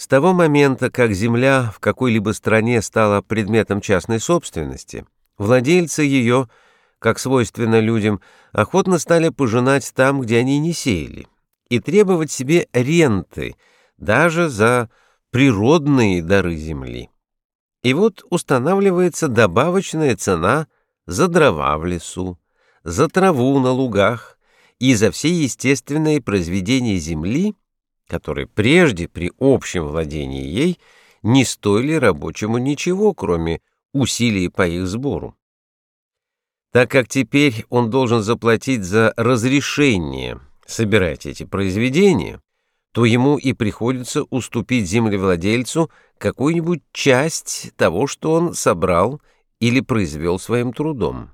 С того момента, как земля в какой-либо стране стала предметом частной собственности, владельцы ее, как свойственно людям, охотно стали пожинать там, где они не сеяли, и требовать себе ренты даже за природные дары земли. И вот устанавливается добавочная цена за дрова в лесу, за траву на лугах и за все естественные произведения земли, которые прежде при общем владении ей не стоили рабочему ничего, кроме усилий по их сбору. Так как теперь он должен заплатить за разрешение собирать эти произведения, то ему и приходится уступить землевладельцу какую-нибудь часть того, что он собрал или произвел своим трудом.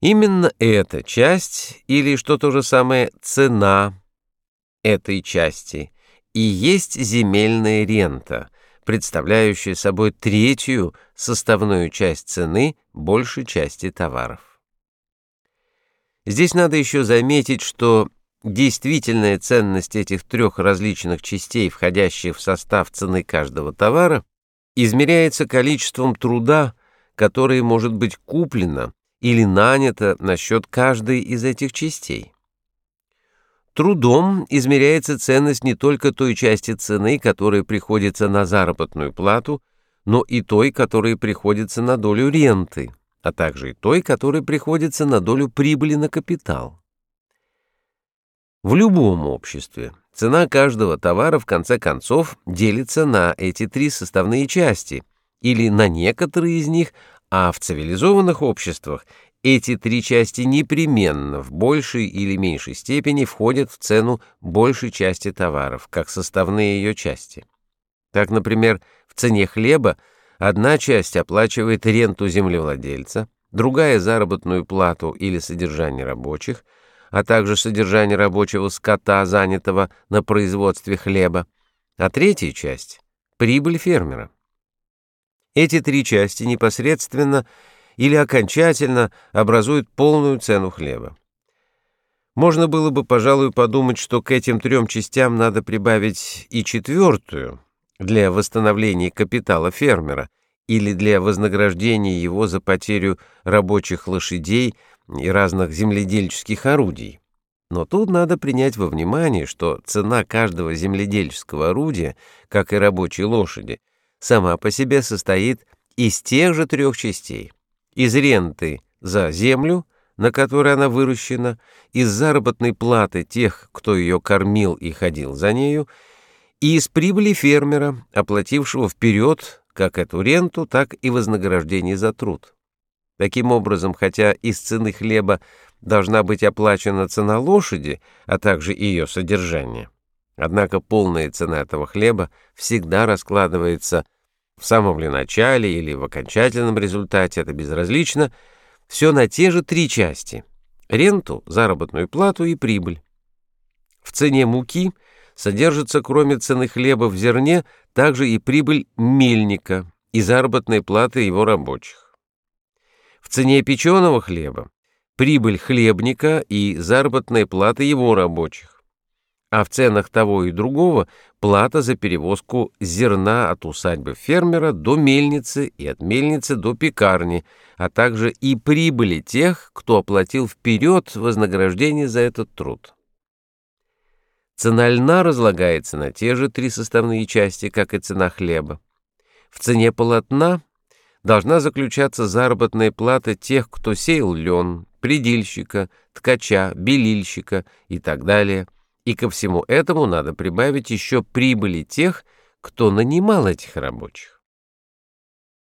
Именно эта часть, или что то же самое цена этой части и есть земельная рента, представляющая собой третью составную часть цены большей части товаров. Здесь надо еще заметить, что действительная ценность этих трех различных частей, входящих в состав цены каждого товара, измеряется количеством труда, которое может быть куплено или нанято на счет каждой из этих частей. Трудом измеряется ценность не только той части цены, которая приходится на заработную плату, но и той, которая приходится на долю ренты, а также и той, которая приходится на долю прибыли на капитал. В любом обществе цена каждого товара в конце концов делится на эти три составные части или на некоторые из них, а в цивилизованных обществах эти три части непременно в большей или меньшей степени входят в цену большей части товаров, как составные ее части. Так, например, в цене хлеба одна часть оплачивает ренту землевладельца, другая — заработную плату или содержание рабочих, а также содержание рабочего скота, занятого на производстве хлеба, а третья часть — прибыль фермера. Эти три части непосредственно или окончательно образуют полную цену хлеба. Можно было бы, пожалуй, подумать, что к этим трем частям надо прибавить и четвертую для восстановления капитала фермера или для вознаграждения его за потерю рабочих лошадей и разных земледельческих орудий. Но тут надо принять во внимание, что цена каждого земледельческого орудия, как и рабочей лошади, сама по себе состоит из тех же трех частей — из ренты за землю, на которой она выращена, из заработной платы тех, кто ее кормил и ходил за нею, и из прибыли фермера, оплатившего вперед как эту ренту, так и вознаграждение за труд. Таким образом, хотя из цены хлеба должна быть оплачена цена лошади, а также ее содержание, однако полная цена этого хлеба всегда раскладывается в самом ли начале или в окончательном результате, это безразлично, все на те же три части – ренту, заработную плату и прибыль. В цене муки содержится, кроме цены хлеба в зерне, также и прибыль мельника и заработная плата его рабочих. В цене печеного хлеба – прибыль хлебника и заработная плата его рабочих а в ценах того и другого плата за перевозку зерна от усадьбы фермера до мельницы и от мельницы до пекарни, а также и прибыли тех, кто оплатил вперед вознаграждение за этот труд. Цена льна разлагается на те же три составные части, как и цена хлеба. В цене полотна должна заключаться заработная плата тех, кто сеял лен, предильщика, ткача, белильщика и так далее – и ко всему этому надо прибавить еще прибыли тех, кто нанимал этих рабочих.